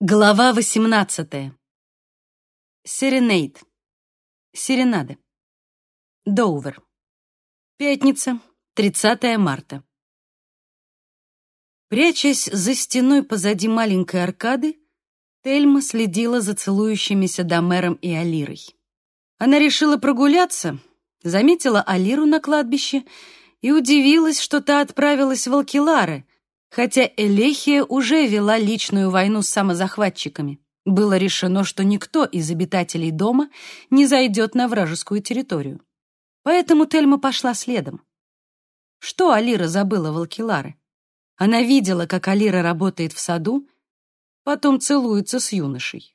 Глава 18. Серенейд. Серенады. Доувер. Пятница, 30 марта. Прячась за стеной позади маленькой аркады, Тельма следила за целующимися Домером и Алирой. Она решила прогуляться, заметила Алиру на кладбище и удивилась, что та отправилась в Алкилары — Хотя Элехия уже вела личную войну с самозахватчиками, было решено, что никто из обитателей дома не зайдет на вражескую территорию. Поэтому Тельма пошла следом. Что Алира забыла в Алкиларе? Она видела, как Алира работает в саду, потом целуется с юношей.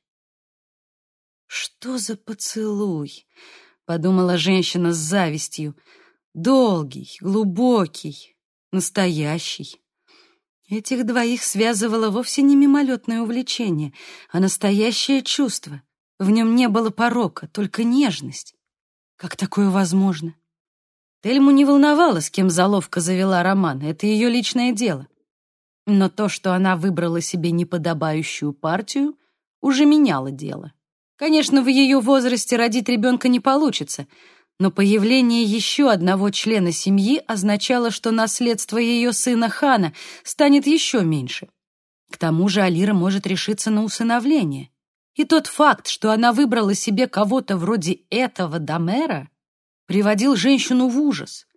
«Что за поцелуй?» — подумала женщина с завистью. «Долгий, глубокий, настоящий». Этих двоих связывало вовсе не мимолетное увлечение, а настоящее чувство. В нем не было порока, только нежность. Как такое возможно? Тельму не волновало, с кем заловка завела роман, это ее личное дело. Но то, что она выбрала себе неподобающую партию, уже меняло дело. Конечно, в ее возрасте родить ребенка не получится — но появление еще одного члена семьи означало, что наследство ее сына Хана станет еще меньше. К тому же Алира может решиться на усыновление. И тот факт, что она выбрала себе кого-то вроде этого Домера, приводил женщину в ужас.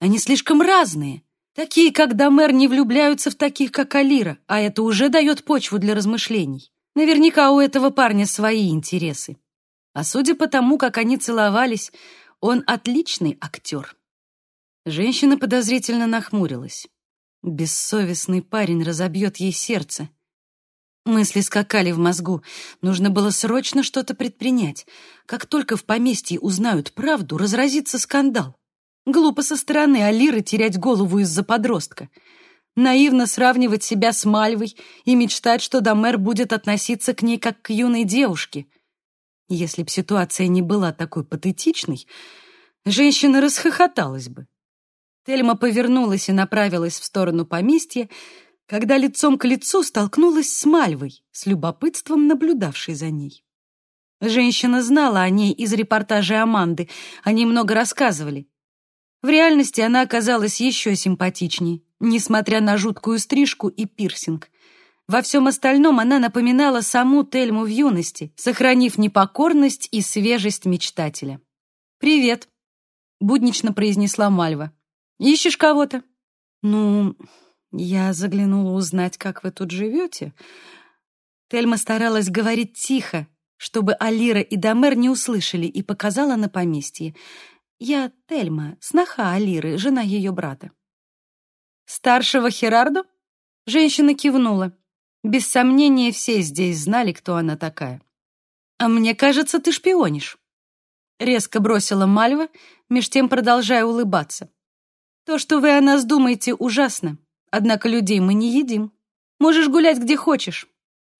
Они слишком разные. Такие, как Домер, не влюбляются в таких, как Алира, а это уже дает почву для размышлений. Наверняка у этого парня свои интересы. А судя по тому, как они целовались, он отличный актер. Женщина подозрительно нахмурилась. Бессовестный парень разобьет ей сердце. Мысли скакали в мозгу. Нужно было срочно что-то предпринять. Как только в поместье узнают правду, разразится скандал. Глупо со стороны Алиры терять голову из-за подростка. Наивно сравнивать себя с Мальвой и мечтать, что Домер будет относиться к ней как к юной девушке. Если б ситуация не была такой патетичной, женщина расхохоталась бы. Тельма повернулась и направилась в сторону поместья, когда лицом к лицу столкнулась с Мальвой, с любопытством наблюдавшей за ней. Женщина знала о ней из репортажа Аманды, они много рассказывали. В реальности она оказалась еще симпатичнее, несмотря на жуткую стрижку и пирсинг. Во всем остальном она напоминала саму Тельму в юности, сохранив непокорность и свежесть мечтателя. «Привет», — буднично произнесла Мальва. «Ищешь кого-то?» «Ну, я заглянула узнать, как вы тут живете». Тельма старалась говорить тихо, чтобы Алира и Домер не услышали, и показала на поместье. «Я Тельма, сноха Алиры, жена ее брата». «Старшего Херарду?» Женщина кивнула. Без сомнения, все здесь знали, кто она такая. «А мне кажется, ты шпионишь», — резко бросила Мальва, меж тем продолжая улыбаться. «То, что вы о нас думаете, ужасно, однако людей мы не едим. Можешь гулять где хочешь.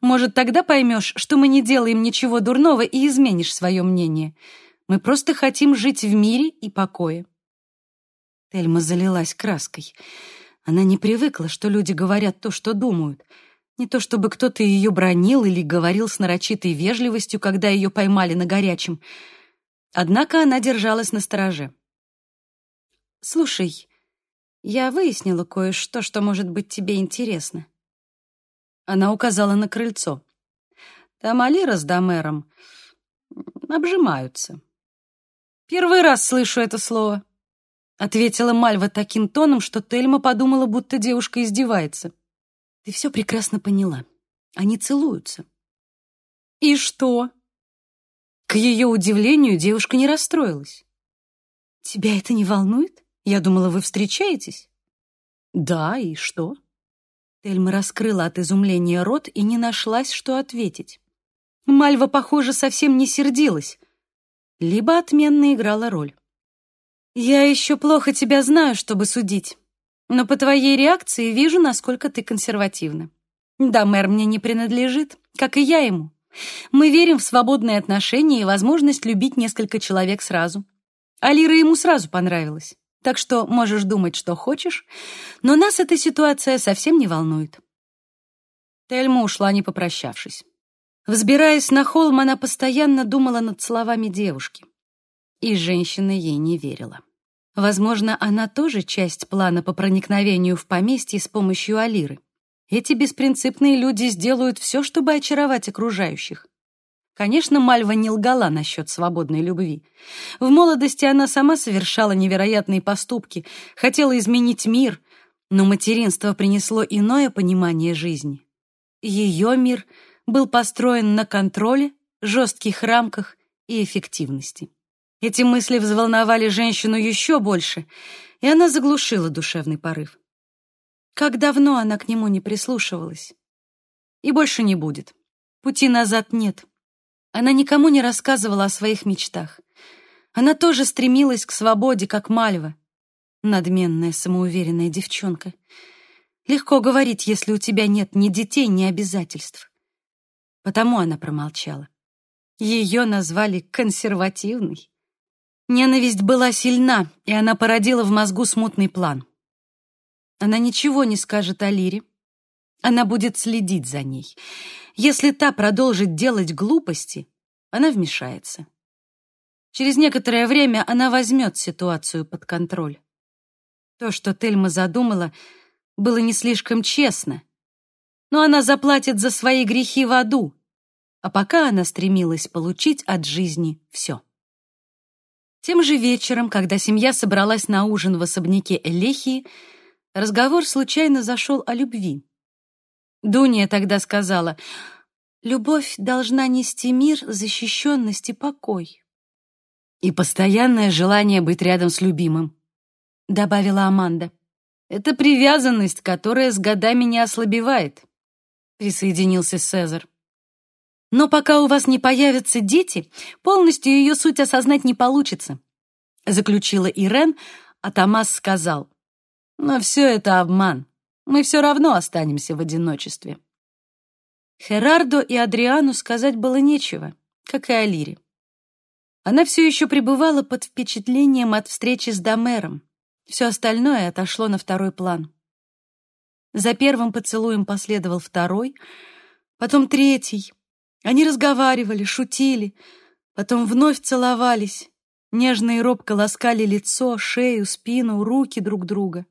Может, тогда поймешь, что мы не делаем ничего дурного и изменишь свое мнение. Мы просто хотим жить в мире и покое». Тельма залилась краской. Она не привыкла, что люди говорят то, что думают — не то чтобы кто-то ее бронил или говорил с нарочитой вежливостью, когда ее поймали на горячем. Однако она держалась на стороже. «Слушай, я выяснила кое-что, что может быть тебе интересно». Она указала на крыльцо. «Там Алира с Домером обжимаются». «Первый раз слышу это слово», — ответила Мальва таким тоном, что Тельма подумала, будто девушка издевается. Ты все прекрасно поняла. Они целуются. И что? К ее удивлению девушка не расстроилась. Тебя это не волнует? Я думала, вы встречаетесь. Да, и что? Тельма раскрыла от изумления рот и не нашлась, что ответить. Мальва, похоже, совсем не сердилась, либо отменно играла роль. «Я еще плохо тебя знаю, чтобы судить. Но по твоей реакции вижу, насколько ты консервативна. Да, мэр мне не принадлежит, как и я ему. Мы верим в свободные отношения и возможность любить несколько человек сразу. Алира ему сразу понравилась. Так что можешь думать, что хочешь, но нас эта ситуация совсем не волнует. Тельма ушла, не попрощавшись. Взбираясь на холм, она постоянно думала над словами девушки. И женщина ей не верила. Возможно, она тоже часть плана по проникновению в поместье с помощью Алиры. Эти беспринципные люди сделают все, чтобы очаровать окружающих. Конечно, Мальва не лгала насчет свободной любви. В молодости она сама совершала невероятные поступки, хотела изменить мир, но материнство принесло иное понимание жизни. Ее мир был построен на контроле, жестких рамках и эффективности. Эти мысли взволновали женщину еще больше, и она заглушила душевный порыв. Как давно она к нему не прислушивалась. И больше не будет. Пути назад нет. Она никому не рассказывала о своих мечтах. Она тоже стремилась к свободе, как Мальва. Надменная, самоуверенная девчонка. Легко говорить, если у тебя нет ни детей, ни обязательств. Потому она промолчала. Ее назвали консервативной. Ненависть была сильна, и она породила в мозгу смутный план. Она ничего не скажет о Лире. Она будет следить за ней. Если та продолжит делать глупости, она вмешается. Через некоторое время она возьмет ситуацию под контроль. То, что Тельма задумала, было не слишком честно, но она заплатит за свои грехи в аду, а пока она стремилась получить от жизни все. Тем же вечером, когда семья собралась на ужин в особняке Элехии, разговор случайно зашел о любви. Дуния тогда сказала, «Любовь должна нести мир, защищенность и покой». «И постоянное желание быть рядом с любимым», — добавила Аманда. «Это привязанность, которая с годами не ослабевает», — присоединился Цезарь. Но пока у вас не появятся дети, полностью ее суть осознать не получится, заключила Ирен, а Томас сказал, но все это обман. Мы все равно останемся в одиночестве. Херардо и Адриану сказать было нечего, как и Алире. Она все еще пребывала под впечатлением от встречи с Домером. Все остальное отошло на второй план. За первым поцелуем последовал второй, потом третий, они разговаривали, шутили, потом вновь целовались, нежно и робко ласкали лицо, шею, спину, руки друг друга.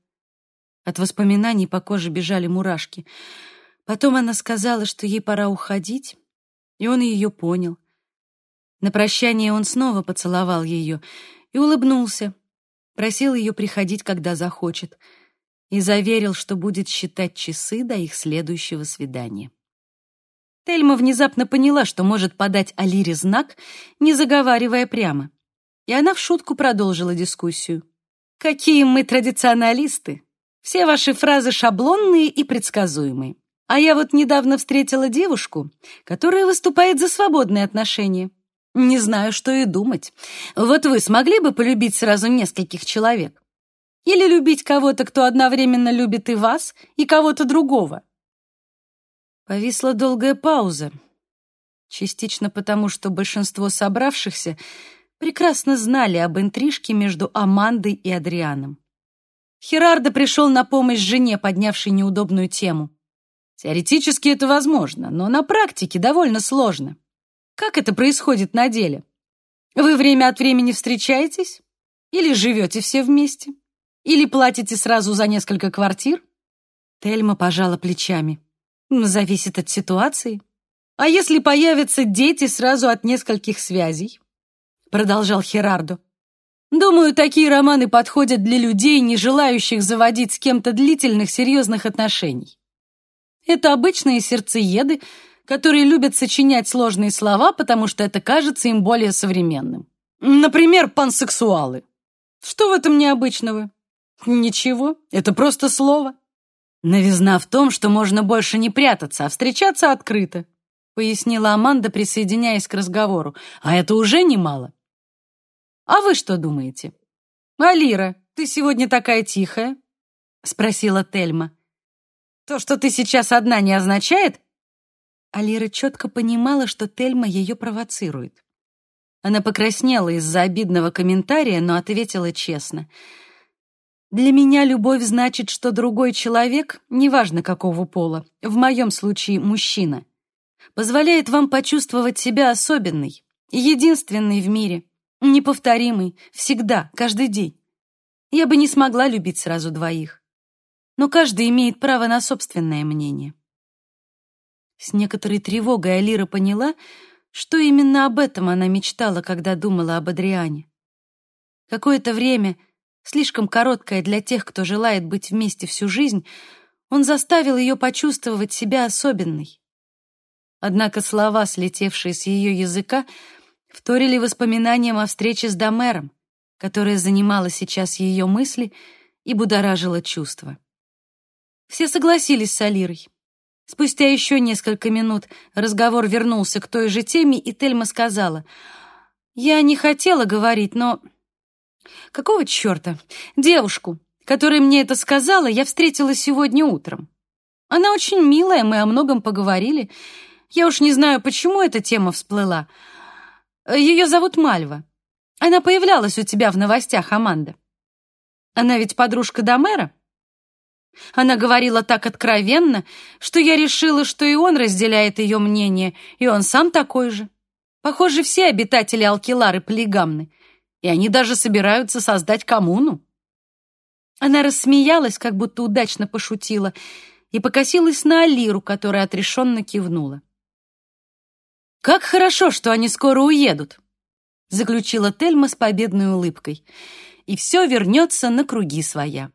От воспоминаний по коже бежали мурашки. Потом она сказала, что ей пора уходить, и он ее понял. На прощание он снова поцеловал ее и улыбнулся, просил ее приходить, когда захочет, и заверил, что будет считать часы до их следующего свидания. Тельма внезапно поняла, что может подать Алире знак, не заговаривая прямо. И она в шутку продолжила дискуссию. «Какие мы традиционалисты! Все ваши фразы шаблонные и предсказуемые. А я вот недавно встретила девушку, которая выступает за свободные отношения. Не знаю, что и думать. Вот вы смогли бы полюбить сразу нескольких человек? Или любить кого-то, кто одновременно любит и вас, и кого-то другого? Повисла долгая пауза, частично потому, что большинство собравшихся прекрасно знали об интрижке между Амандой и Адрианом. Херардо пришел на помощь жене, поднявшей неудобную тему. Теоретически это возможно, но на практике довольно сложно. Как это происходит на деле? Вы время от времени встречаетесь? Или живете все вместе? Или платите сразу за несколько квартир? Тельма пожала плечами. Зависит от ситуации. А если появятся дети сразу от нескольких связей? Продолжал Херардо. Думаю, такие романы подходят для людей, не желающих заводить с кем-то длительных серьезных отношений. Это обычные сердцееды, которые любят сочинять сложные слова, потому что это кажется им более современным. Например, пансексуалы. Что в этом необычного? Ничего, это просто слово. Новизна в том, что можно больше не прятаться, а встречаться открыто, пояснила Аманда, присоединяясь к разговору. А это уже немало. А вы что думаете? Алира, ты сегодня такая тихая? спросила Тельма. То, что ты сейчас одна, не означает? Алира четко понимала, что Тельма ее провоцирует. Она покраснела из-за обидного комментария, но ответила честно. Для меня любовь значит, что другой человек, неважно какого пола, в моем случае мужчина, позволяет вам почувствовать себя особенной, единственной в мире, неповторимой, всегда, каждый день. Я бы не смогла любить сразу двоих. Но каждый имеет право на собственное мнение. С некоторой тревогой Алира поняла, что именно об этом она мечтала, когда думала об Адриане. Какое-то время, слишком короткое для тех, кто желает быть вместе всю жизнь, он заставил ее почувствовать себя особенной. Однако слова, слетевшие с ее языка, вторили воспоминаниям о встрече с Домером, которая занимала сейчас ее мысли и будоражила чувства. Все согласились с Алирой. Спустя еще несколько минут разговор вернулся к той же теме, и Тельма сказала, «Я не хотела говорить, но...» «Какого черта? Девушку, которая мне это сказала, я встретила сегодня утром. Она очень милая, мы о многом поговорили. Я уж не знаю, почему эта тема всплыла. Ее зовут Мальва. Она появлялась у тебя в новостях, Аманда. Она ведь подружка Домера?» Она говорила так откровенно, что я решила, что и он разделяет ее мнение, и он сам такой же. Похоже, все обитатели Алкилары полигамны, и они даже собираются создать коммуну. Она рассмеялась, как будто удачно пошутила, и покосилась на Алиру, которая отрешенно кивнула. «Как хорошо, что они скоро уедут», — заключила Тельма с победной улыбкой, «и все вернется на круги своя».